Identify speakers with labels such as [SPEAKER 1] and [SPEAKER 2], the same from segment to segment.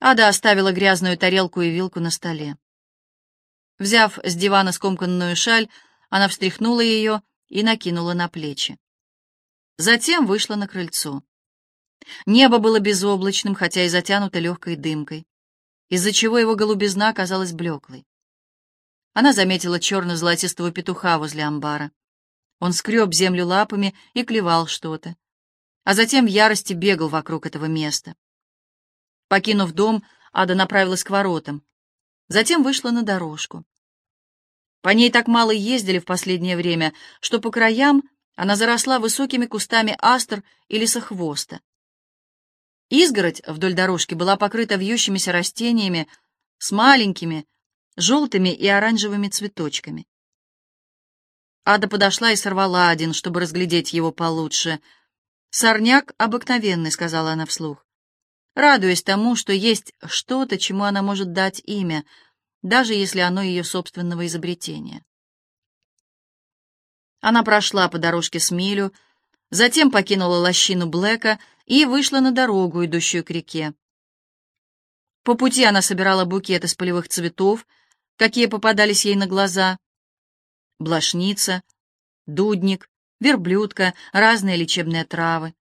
[SPEAKER 1] Ада оставила грязную тарелку и вилку на столе. Взяв с дивана скомканную шаль, она встряхнула ее и накинула на плечи. Затем вышла на крыльцо. Небо было безоблачным, хотя и затянуто легкой дымкой, из-за чего его голубизна казалась блеклой. Она заметила черно-золотистого петуха возле амбара. Он скреб землю лапами и клевал что-то, а затем в ярости бегал вокруг этого места. Покинув дом, Ада направилась к воротам, затем вышла на дорожку. По ней так мало ездили в последнее время, что по краям она заросла высокими кустами астр и лесохвоста. Изгородь вдоль дорожки была покрыта вьющимися растениями с маленькими, желтыми и оранжевыми цветочками. Ада подошла и сорвала один, чтобы разглядеть его получше. «Сорняк обыкновенный», — сказала она вслух, радуясь тому, что есть что-то, чему она может дать имя, даже если оно ее собственного изобретения. Она прошла по дорожке с милю, затем покинула лощину Блэка и вышла на дорогу, идущую к реке. По пути она собирала букет из полевых цветов, какие попадались ей на глаза. Блошница, дудник, верблюдка, разные лечебные травы.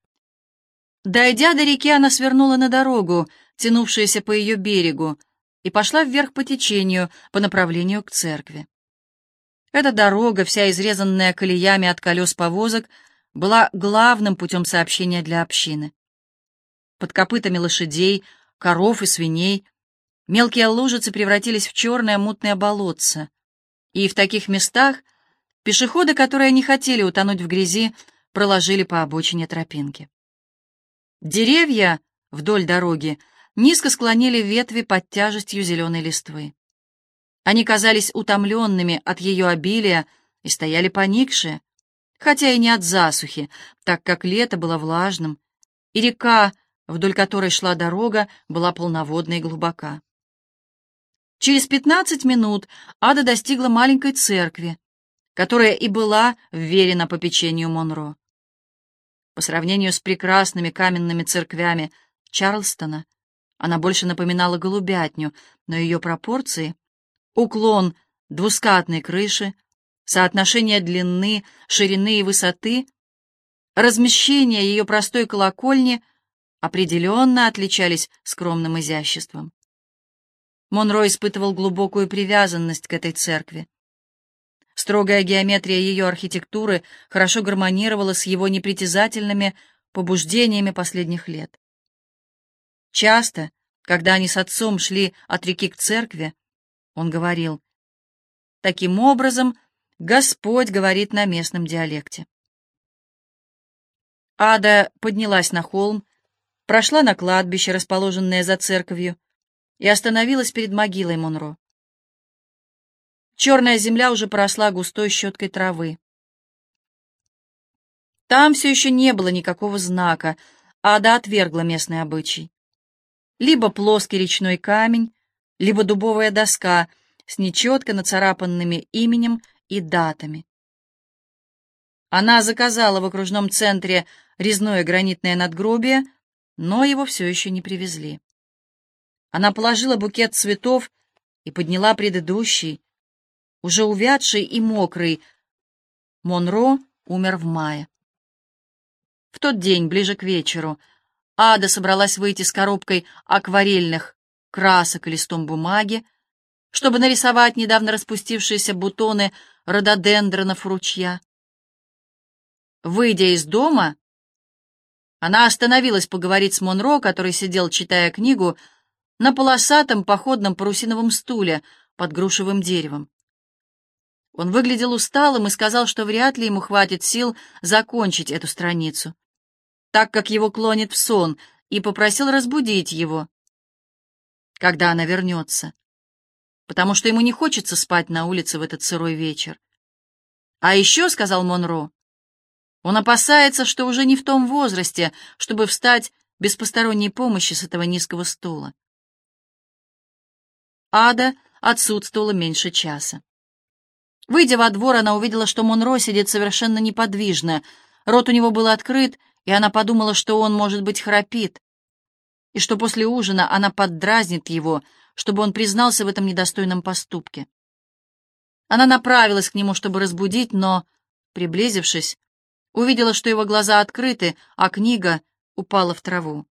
[SPEAKER 1] Дойдя до реки, она свернула на дорогу, тянувшуюся по ее берегу, и пошла вверх по течению, по направлению к церкви. Эта дорога, вся изрезанная колеями от колес повозок, была главным путем сообщения для общины. Под копытами лошадей, коров и свиней мелкие лужицы превратились в черное мутное болотце, и в таких местах пешеходы, которые не хотели утонуть в грязи, проложили по обочине тропинки. Деревья вдоль дороги низко склонили ветви под тяжестью зеленой листвы. Они казались утомленными от ее обилия и стояли поникшие, хотя и не от засухи, так как лето было влажным, и река, вдоль которой шла дорога, была полноводной и глубока. Через пятнадцать минут Ада достигла маленькой церкви, которая и была вверена попечению Монро. По сравнению с прекрасными каменными церквями Чарлстона, она больше напоминала голубятню, но ее пропорции, уклон двускатной крыши, соотношение длины, ширины и высоты, размещение ее простой колокольни определенно отличались скромным изяществом. Монро испытывал глубокую привязанность к этой церкви. Строгая геометрия ее архитектуры хорошо гармонировала с его непритязательными побуждениями последних лет. Часто, когда они с отцом шли от реки к церкви, он говорил, «Таким образом, Господь говорит на местном диалекте». Ада поднялась на холм, прошла на кладбище, расположенное за церковью, и остановилась перед могилой Монро. Черная земля уже поросла густой щеткой травы. Там все еще не было никакого знака, Ада отвергла местный обычай либо плоский речной камень, либо дубовая доска с нечетко нацарапанными именем и датами. Она заказала в окружном центре резное гранитное надгробие, но его все еще не привезли. Она положила букет цветов и подняла предыдущий, уже увядший и мокрый. Монро умер в мае. В тот день, ближе к вечеру, Ада собралась выйти с коробкой акварельных красок и листом бумаги, чтобы нарисовать недавно распустившиеся бутоны рододендронов ручья. Выйдя из дома, она остановилась поговорить с Монро, который сидел, читая книгу, на полосатом походном парусиновом стуле под грушевым деревом. Он выглядел усталым и сказал, что вряд ли ему хватит сил закончить эту страницу так как его клонит в сон, и попросил разбудить его, когда она вернется, потому что ему не хочется спать на улице в этот сырой вечер. А еще, — сказал Монро, — он опасается, что уже не в том возрасте, чтобы встать без посторонней помощи с этого низкого стула. Ада отсутствовала меньше часа. Выйдя во двор, она увидела, что Монро сидит совершенно неподвижно, рот у него был открыт, и она подумала, что он, может быть, храпит. и что после ужина она поддразнит его, чтобы он признался в этом недостойном поступке. Она направилась к нему, чтобы разбудить, но, приблизившись, увидела, что его глаза открыты, а книга упала в траву.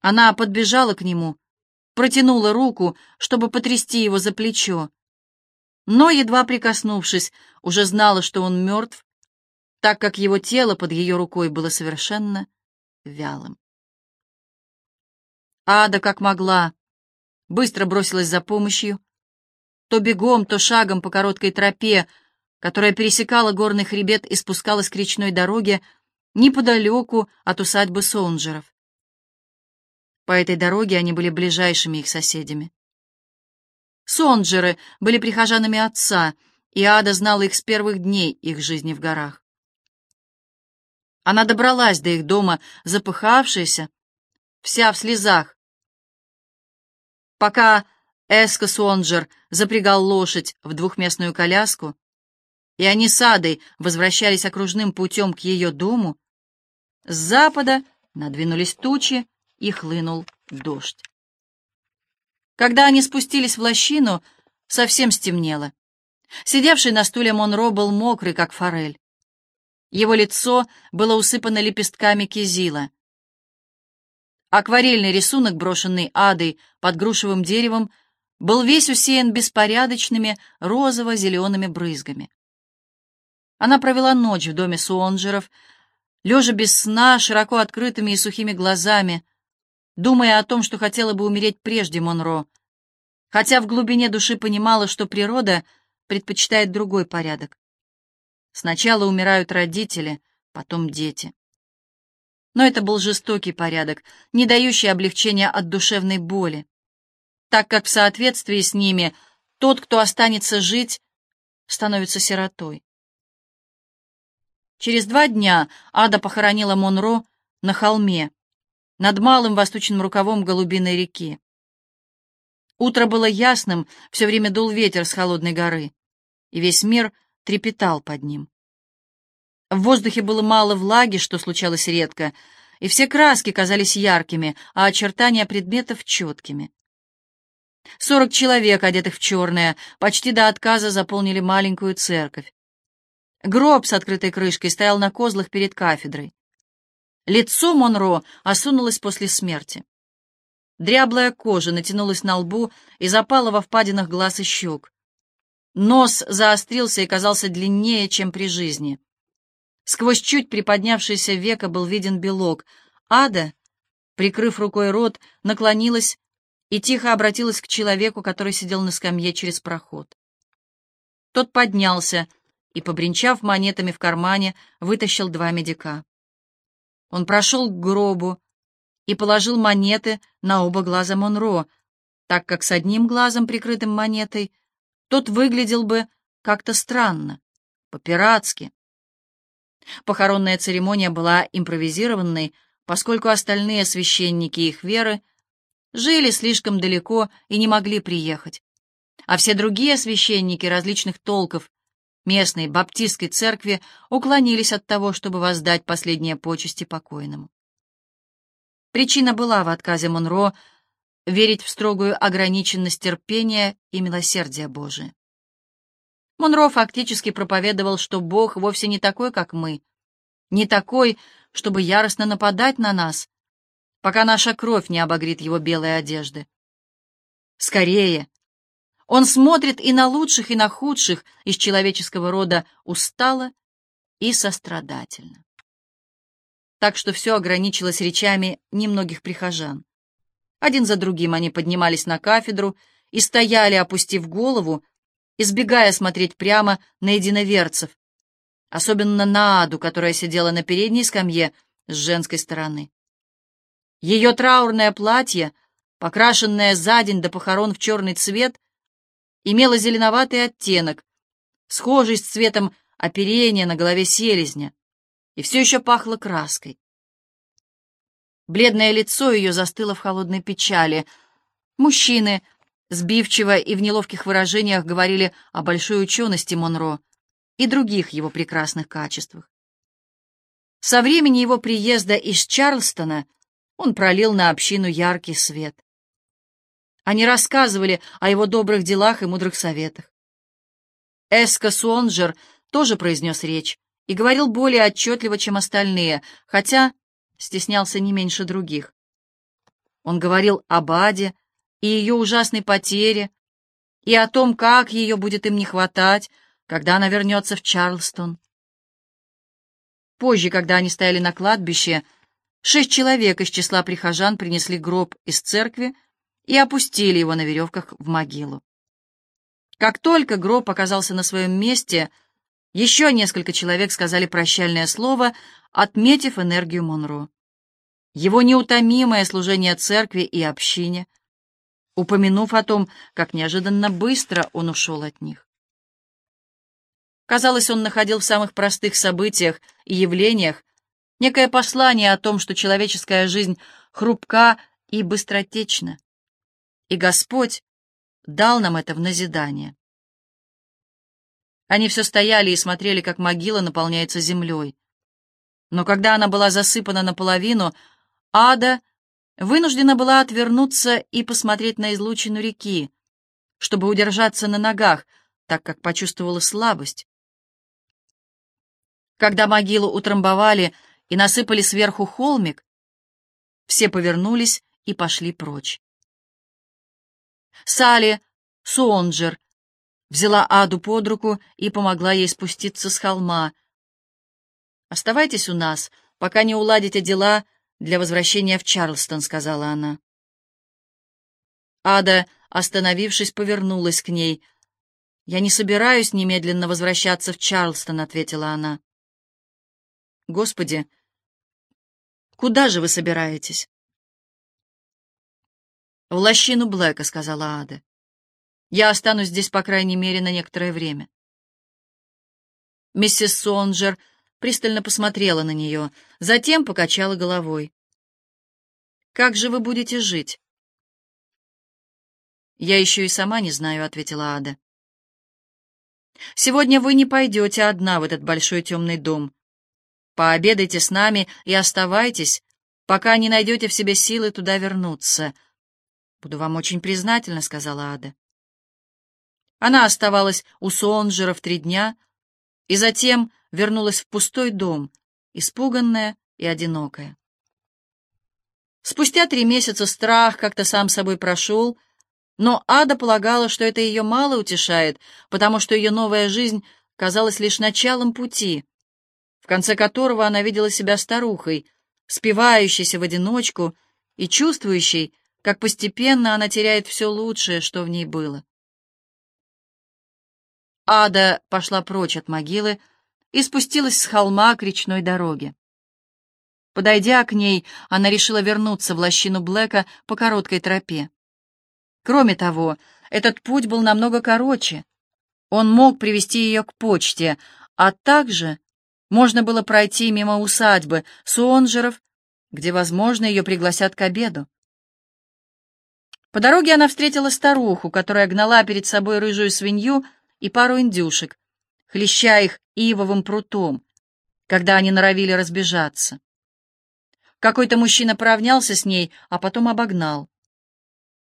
[SPEAKER 1] Она подбежала к нему, протянула руку, чтобы потрясти его за плечо, но, едва прикоснувшись, уже знала, что он мертв, так как его тело под ее рукой было совершенно вялым. Ада, как могла, быстро бросилась за помощью, то бегом, то шагом по короткой тропе, которая пересекала горный хребет и спускалась к речной дороге неподалеку от усадьбы Соунджеров. По этой дороге они были ближайшими их соседями. Сонджеры были прихожанами отца, и Ада знала их с первых дней их жизни в горах. Она добралась до их дома, запыхавшаяся, вся в слезах. Пока Эска Сонджер запрягал лошадь в двухместную коляску, и они с Адой возвращались окружным путем к ее дому, с запада надвинулись тучи и хлынул дождь. Когда они спустились в лощину, совсем стемнело. Сидевший на стуле Монро был мокрый, как форель. Его лицо было усыпано лепестками кизила. Акварельный рисунок, брошенный Адой под грушевым деревом, был весь усеян беспорядочными розово-зелеными брызгами. Она провела ночь в доме Суонджеров, лежа без сна, широко открытыми и сухими глазами, думая о том, что хотела бы умереть прежде Монро, хотя в глубине души понимала, что природа предпочитает другой порядок. Сначала умирают родители, потом дети. Но это был жестокий порядок, не дающий облегчения от душевной боли, так как в соответствии с ними тот, кто останется жить, становится сиротой. Через два дня Ада похоронила Монро на холме, над малым восточным рукавом Голубиной реки. Утро было ясным, все время дул ветер с холодной горы, и весь мир трепетал под ним. В воздухе было мало влаги, что случалось редко, и все краски казались яркими, а очертания предметов четкими. Сорок человек, одетых в черное, почти до отказа заполнили маленькую церковь. Гроб с открытой крышкой стоял на козлах перед кафедрой. Лицо Монро осунулось после смерти. Дряблая кожа натянулась на лбу и запала во впадинах глаз и щек. Нос заострился и казался длиннее, чем при жизни. Сквозь чуть приподнявшееся веко был виден белок. Ада, прикрыв рукой рот, наклонилась и тихо обратилась к человеку, который сидел на скамье через проход. Тот поднялся и, побренчав монетами в кармане, вытащил два медика. Он прошел к гробу и положил монеты на оба глаза Монро, так как с одним глазом, прикрытым монетой, тот выглядел бы как-то странно, по-пиратски. Похоронная церемония была импровизированной, поскольку остальные священники их веры жили слишком далеко и не могли приехать, а все другие священники различных толков местной баптистской церкви уклонились от того, чтобы воздать последние почести покойному. Причина была в отказе Монро верить в строгую ограниченность терпения и милосердия Божия. Монро фактически проповедовал, что Бог вовсе не такой, как мы, не такой, чтобы яростно нападать на нас, пока наша кровь не обогрит его белые одежды. Скорее, он смотрит и на лучших, и на худших из человеческого рода устало и сострадательно. Так что все ограничилось речами немногих прихожан. Один за другим они поднимались на кафедру и стояли, опустив голову, избегая смотреть прямо на единоверцев, особенно на Аду, которая сидела на передней скамье с женской стороны. Ее траурное платье, покрашенное за день до похорон в черный цвет, имела зеленоватый оттенок, схожий с цветом оперения на голове селезня, и все еще пахло краской. Бледное лицо ее застыло в холодной печали. Мужчины, сбивчиво и в неловких выражениях, говорили о большой учености Монро и других его прекрасных качествах. Со времени его приезда из Чарльстона он пролил на общину яркий свет. Они рассказывали о его добрых делах и мудрых советах. Эска Суонджер тоже произнес речь и говорил более отчетливо, чем остальные, хотя стеснялся не меньше других. Он говорил об Аде и ее ужасной потере, и о том, как ее будет им не хватать, когда она вернется в Чарлстон. Позже, когда они стояли на кладбище, шесть человек из числа прихожан принесли гроб из церкви и опустили его на веревках в могилу. Как только гроб оказался на своем месте, еще несколько человек сказали прощальное слово, отметив энергию Монро. Его неутомимое служение церкви и общине, упомянув о том, как неожиданно быстро он ушел от них. Казалось, он находил в самых простых событиях и явлениях некое послание о том, что человеческая жизнь хрупка и быстротечна. И Господь дал нам это в назидание. Они все стояли и смотрели, как могила наполняется землей. Но когда она была засыпана наполовину, Ада вынуждена была отвернуться и посмотреть на излучину реки, чтобы удержаться на ногах, так как почувствовала слабость. Когда могилу утрамбовали и насыпали сверху холмик, все повернулись и пошли прочь. Салли Суонджер взяла Аду под руку и помогла ей спуститься с холма. «Оставайтесь у нас, пока не уладите дела для возвращения в Чарлстон», — сказала она. Ада, остановившись, повернулась к ней. «Я не собираюсь немедленно возвращаться в Чарлстон», — ответила она. «Господи, куда же вы собираетесь?» «В лощину Блэка», — сказала Ада. «Я останусь здесь, по крайней мере, на некоторое время». Миссис Сонджер пристально посмотрела на нее, затем покачала головой. «Как же вы будете жить?» «Я еще и сама не знаю», — ответила Ада. «Сегодня вы не пойдете одна в этот большой темный дом. Пообедайте с нами и оставайтесь, пока не найдете в себе силы туда вернуться. «Буду вам очень признательна», — сказала Ада. Она оставалась у Сонджера в три дня и затем вернулась в пустой дом, испуганная и одинокая. Спустя три месяца страх как-то сам собой прошел, но Ада полагала, что это ее мало утешает, потому что ее новая жизнь казалась лишь началом пути, в конце которого она видела себя старухой, спивающейся в одиночку и чувствующей, как постепенно она теряет все лучшее, что в ней было. Ада пошла прочь от могилы и спустилась с холма к речной дороге. Подойдя к ней, она решила вернуться в лощину Блэка по короткой тропе. Кроме того, этот путь был намного короче. Он мог привести ее к почте, а также можно было пройти мимо усадьбы Суонжеров, где, возможно, ее пригласят к обеду. По дороге она встретила старуху, которая гнала перед собой рыжую свинью и пару индюшек, хлеща их ивовым прутом, когда они норовили разбежаться. Какой-то мужчина поравнялся с ней, а потом обогнал.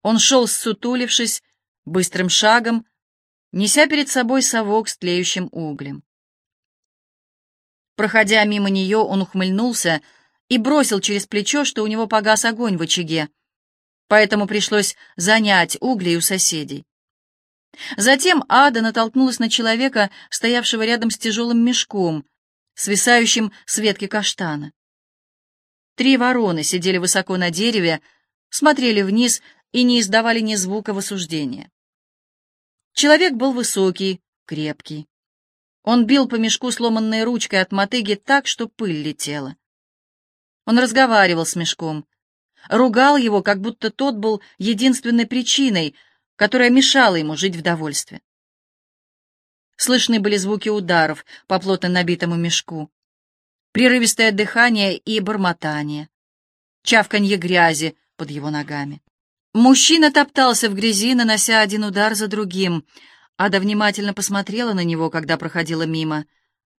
[SPEAKER 1] Он шел, ссутулившись, быстрым шагом, неся перед собой совок с тлеющим углем. Проходя мимо нее, он ухмыльнулся и бросил через плечо, что у него погас огонь в очаге, поэтому пришлось занять угли у соседей. Затем Ада натолкнулась на человека, стоявшего рядом с тяжелым мешком, свисающим с ветки каштана. Три вороны сидели высоко на дереве, смотрели вниз и не издавали ни звука в осуждения. Человек был высокий, крепкий. Он бил по мешку сломанной ручкой от мотыги так, что пыль летела. Он разговаривал с мешком, ругал его, как будто тот был единственной причиной, которая мешала ему жить в довольстве. Слышны были звуки ударов по плотно набитому мешку, прерывистое дыхание и бормотание, чавканье грязи под его ногами. Мужчина топтался в грязи, нанося один удар за другим. Ада внимательно посмотрела на него, когда проходила мимо,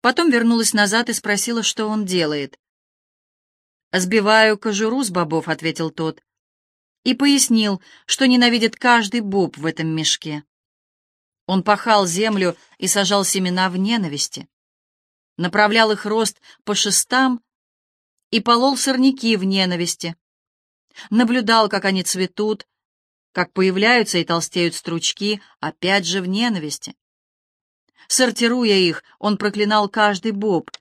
[SPEAKER 1] потом вернулась назад и спросила, что он делает. «Сбиваю кожуру с бобов», — ответил тот, и пояснил, что ненавидит каждый боб в этом мешке. Он пахал землю и сажал семена в ненависти, направлял их рост по шестам и полол сорняки в ненависти, наблюдал, как они цветут, как появляются и толстеют стручки, опять же в ненависти. Сортируя их, он проклинал каждый боб,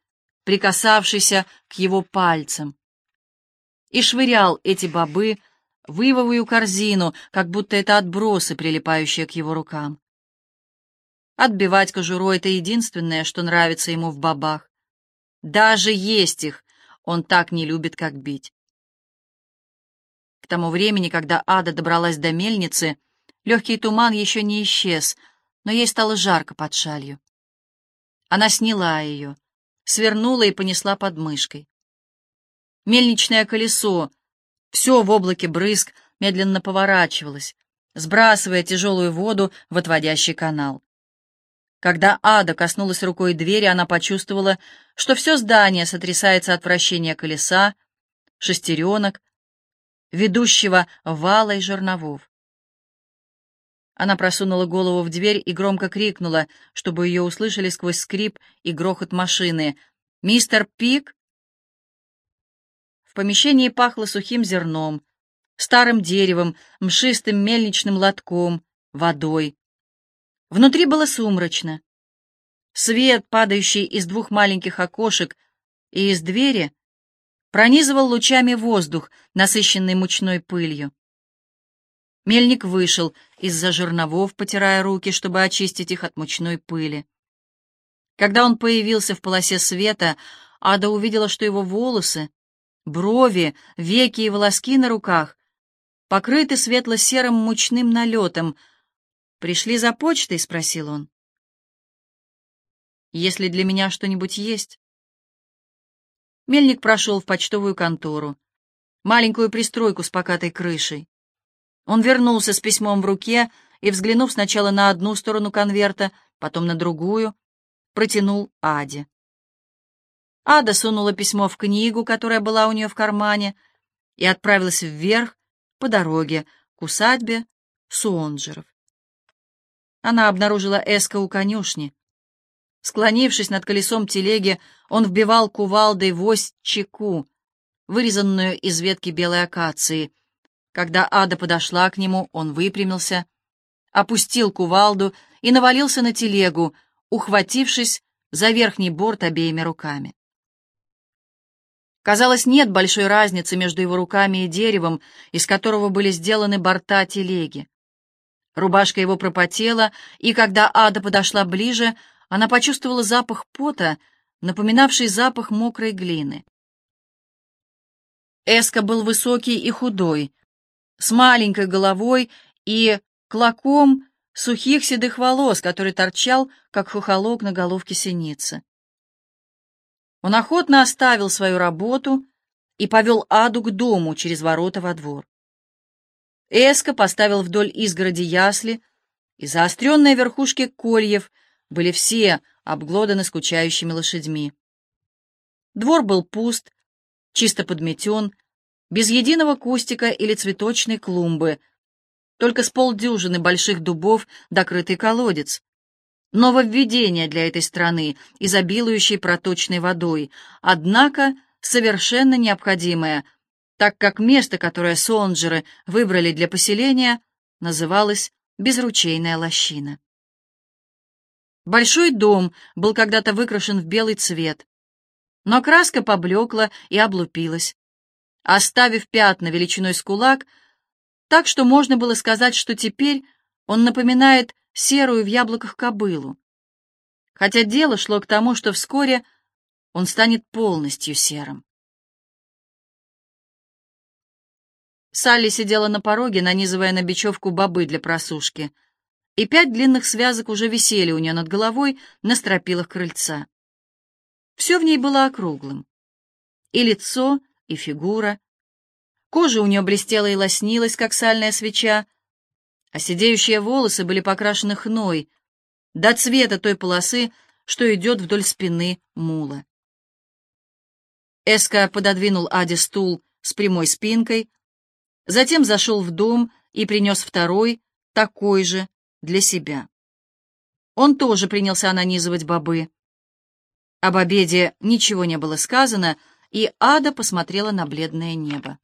[SPEAKER 1] прикасавшийся к его пальцам, и швырял эти бобы в ивовую корзину, как будто это отбросы, прилипающие к его рукам. Отбивать кожуру — это единственное, что нравится ему в бобах. Даже есть их он так не любит, как бить. К тому времени, когда Ада добралась до мельницы, легкий туман еще не исчез, но ей стало жарко под шалью. Она сняла ее, свернула и понесла под мышкой. Мельничное колесо, все в облаке брызг, медленно поворачивалось, сбрасывая тяжелую воду в отводящий канал. Когда Ада коснулась рукой двери, она почувствовала, что все здание сотрясается от вращения колеса, шестеренок, ведущего вала и жерновов. Она просунула голову в дверь и громко крикнула, чтобы ее услышали сквозь скрип и грохот машины. «Мистер Пик!» В помещении пахло сухим зерном, старым деревом, мшистым мельничным лотком, водой. Внутри было сумрачно. Свет, падающий из двух маленьких окошек и из двери, пронизывал лучами воздух, насыщенный мучной пылью. Мельник вышел из-за жерновов, потирая руки, чтобы очистить их от мучной пыли. Когда он появился в полосе света, Ада увидела, что его волосы, брови, веки и волоски на руках покрыты светло-серым мучным налетом — «Пришли за почтой?» — спросил он. «Если для меня что-нибудь есть?» Мельник прошел в почтовую контору, маленькую пристройку с покатой крышей. Он вернулся с письмом в руке и, взглянув сначала на одну сторону конверта, потом на другую, протянул Аде. Ада сунула письмо в книгу, которая была у нее в кармане, и отправилась вверх по дороге к усадьбе Суонджеров она обнаружила Эска у конюшни. Склонившись над колесом телеги, он вбивал кувалдой в чеку, вырезанную из ветки белой акации. Когда Ада подошла к нему, он выпрямился, опустил кувалду и навалился на телегу, ухватившись за верхний борт обеими руками. Казалось, нет большой разницы между его руками и деревом, из которого были сделаны борта телеги. Рубашка его пропотела, и когда Ада подошла ближе, она почувствовала запах пота, напоминавший запах мокрой глины. Эска был высокий и худой, с маленькой головой и клоком сухих седых волос, который торчал, как хохолок на головке синицы. Он охотно оставил свою работу и повел Аду к дому через ворота во двор. Эско поставил вдоль изгороди ясли, и заостренные верхушки кольев были все обглоданы скучающими лошадьми. Двор был пуст, чисто подметен, без единого кустика или цветочной клумбы, только с полдюжины больших дубов докрытый колодец. Нововведение для этой страны, изобилующей проточной водой, однако совершенно необходимое — так как место, которое Сонджеры выбрали для поселения, называлось Безручейная лощина. Большой дом был когда-то выкрашен в белый цвет, но краска поблекла и облупилась, оставив пятна величиной с кулак, так что можно было сказать, что теперь он напоминает серую в яблоках кобылу. Хотя дело шло к тому, что вскоре он станет полностью серым. Салли сидела на пороге, нанизывая на бечевку бобы для просушки, и пять длинных связок уже висели у нее над головой на стропилах крыльца. Все в ней было округлым. И лицо, и фигура. Кожа у нее блестела и лоснилась, как сальная свеча, а сидеющие волосы были покрашены хной до цвета той полосы, что идет вдоль спины мула. Эска пододвинул Аде стул с прямой спинкой, затем зашел в дом и принес второй, такой же, для себя. Он тоже принялся нанизывать бобы. Об обеде ничего не было сказано, и Ада посмотрела на бледное небо.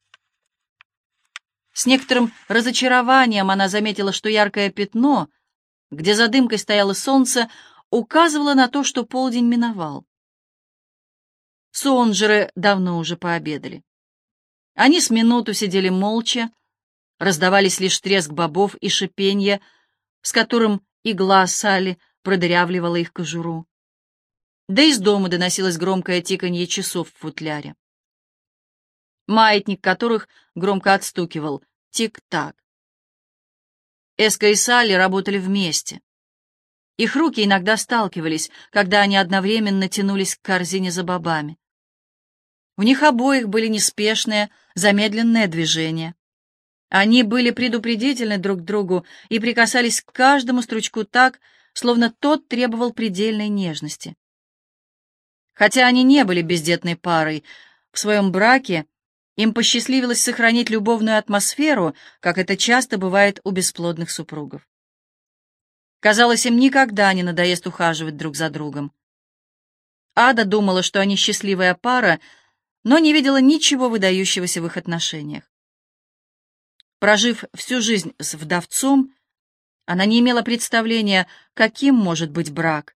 [SPEAKER 1] С некоторым разочарованием она заметила, что яркое пятно, где за дымкой стояло солнце, указывало на то, что полдень миновал. Сонжеры давно уже пообедали. Они с минуту сидели молча, раздавались лишь треск бобов и шипенье, с которым игла Салли продырявливала их кожуру. Да из дома доносилось громкое тиканье часов в футляре. Маятник которых громко отстукивал тик-так. Эска и Салли работали вместе. Их руки иногда сталкивались, когда они одновременно тянулись к корзине за бобами. У них обоих были неспешные, замедленные движения. Они были предупредительны друг другу и прикасались к каждому стручку так, словно тот требовал предельной нежности. Хотя они не были бездетной парой, в своем браке им посчастливилось сохранить любовную атмосферу, как это часто бывает у бесплодных супругов. Казалось, им никогда не надоест ухаживать друг за другом. Ада думала, что они счастливая пара, но не видела ничего выдающегося в их отношениях. Прожив всю жизнь с вдовцом, она не имела представления, каким может быть брак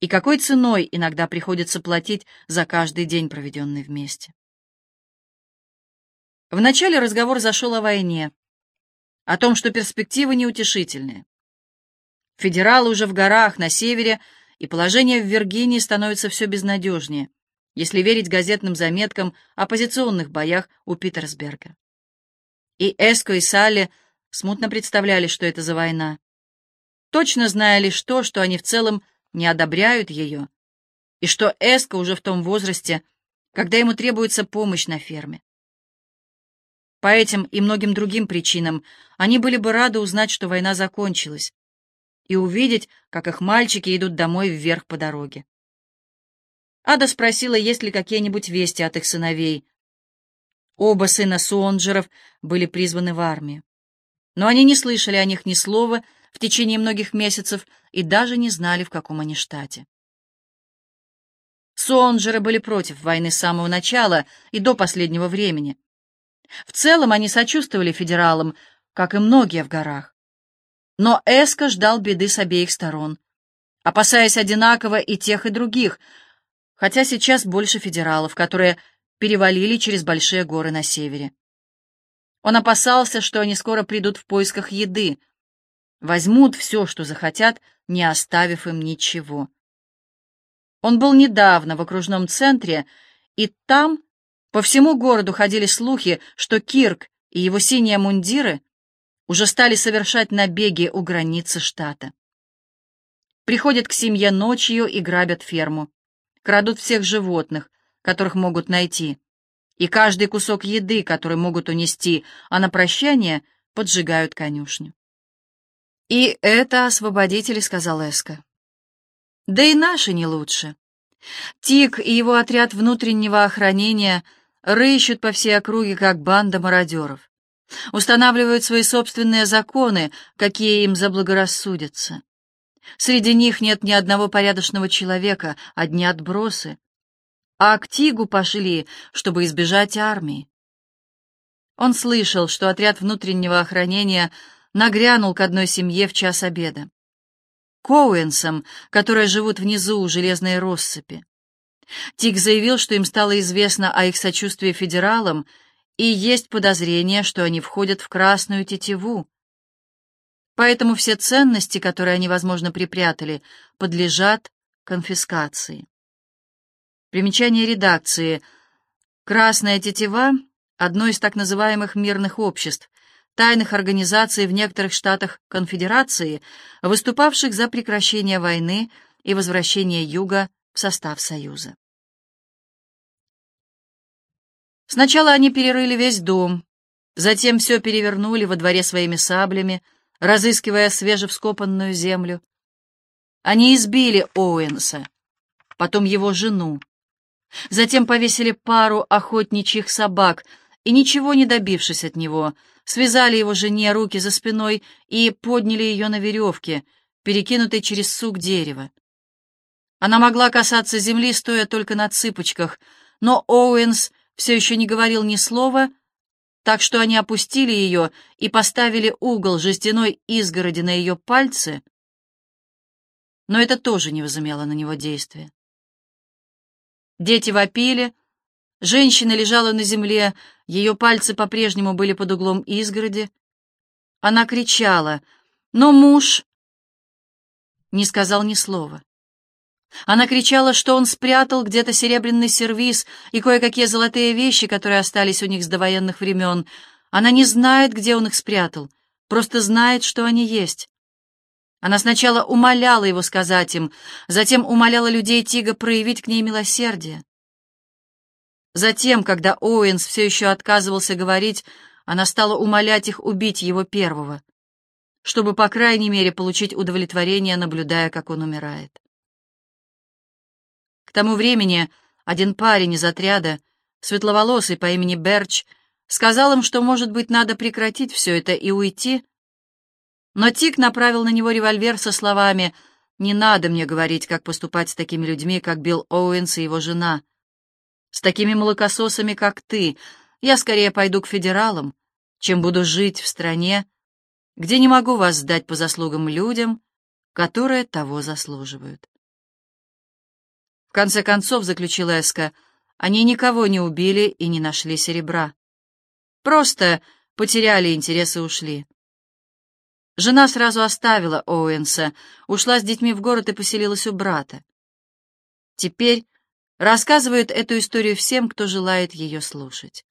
[SPEAKER 1] и какой ценой иногда приходится платить за каждый день, проведенный вместе. Вначале разговор зашел о войне, о том, что перспективы неутешительные. Федералы уже в горах на севере, и положение в Виргинии становится все безнадежнее, если верить газетным заметкам о позиционных боях у Питерсберга. И Эско и Салли смутно представляли, что это за война. Точно зная лишь то, что они в целом не одобряют ее, и что Эско уже в том возрасте, когда ему требуется помощь на ферме. По этим и многим другим причинам они были бы рады узнать, что война закончилась, и увидеть, как их мальчики идут домой вверх по дороге. Ада спросила, есть ли какие-нибудь вести от их сыновей. Оба сына Суонджеров были призваны в армию. Но они не слышали о них ни слова в течение многих месяцев и даже не знали, в каком они штате. Суонджеры были против войны с самого начала и до последнего времени. В целом они сочувствовали федералам, как и многие в горах. Но Эско ждал беды с обеих сторон, опасаясь одинаково и тех, и других, хотя сейчас больше федералов, которые перевалили через большие горы на севере. Он опасался, что они скоро придут в поисках еды, возьмут все, что захотят, не оставив им ничего. Он был недавно в окружном центре, и там по всему городу ходили слухи, что Кирк и его синие мундиры уже стали совершать набеги у границы штата. Приходят к семье ночью и грабят ферму, крадут всех животных, которых могут найти, и каждый кусок еды, который могут унести, а на прощание поджигают конюшню. «И это освободители», — сказал Эска. «Да и наши не лучше. Тик и его отряд внутреннего охранения рыщут по всей округе, как банда мародеров устанавливают свои собственные законы, какие им заблагорассудятся. Среди них нет ни одного порядочного человека, одни отбросы. А к Тигу пошли, чтобы избежать армии. Он слышал, что отряд внутреннего охранения нагрянул к одной семье в час обеда. Коуэнсам, которые живут внизу у железной россыпи. Тиг заявил, что им стало известно о их сочувствии федералам, и есть подозрение, что они входят в красную тетиву. Поэтому все ценности, которые они, возможно, припрятали, подлежат конфискации. Примечание редакции. Красная тетива — одно из так называемых мирных обществ, тайных организаций в некоторых штатах конфедерации, выступавших за прекращение войны и возвращение Юга в состав Союза. Сначала они перерыли весь дом, затем все перевернули во дворе своими саблями, разыскивая свежевскопанную землю. Они избили Оуэнса, потом его жену, Затем повесили пару охотничьих собак и, ничего не добившись от него, связали его жене руки за спиной и подняли ее на веревке, перекинутой через сук дерева. Она могла касаться земли, стоя только на цыпочках, но Оуэнс все еще не говорил ни слова, так что они опустили ее и поставили угол жестяной изгороди на ее пальцы, но это тоже не возымело на него действия. Дети вопили, женщина лежала на земле, ее пальцы по-прежнему были под углом изгороди. Она кричала, но муж не сказал ни слова. Она кричала, что он спрятал где-то серебряный сервиз и кое-какие золотые вещи, которые остались у них с довоенных времен. Она не знает, где он их спрятал, просто знает, что они есть. Она сначала умоляла его сказать им, затем умоляла людей Тига проявить к ней милосердие. Затем, когда Оуэнс все еще отказывался говорить, она стала умолять их убить его первого, чтобы, по крайней мере, получить удовлетворение, наблюдая, как он умирает. Тому времени один парень из отряда, светловолосый по имени Берч, сказал им, что, может быть, надо прекратить все это и уйти, но Тик направил на него револьвер со словами «Не надо мне говорить, как поступать с такими людьми, как Билл Оуэнс и его жена. С такими молокососами, как ты, я скорее пойду к федералам, чем буду жить в стране, где не могу вас сдать по заслугам людям, которые того заслуживают». Конце концов, заключил Эска, они никого не убили и не нашли серебра. Просто потеряли интерес и ушли. Жена сразу оставила Оуэнса, ушла с детьми в город и поселилась у брата. Теперь рассказывает эту историю всем, кто желает ее слушать.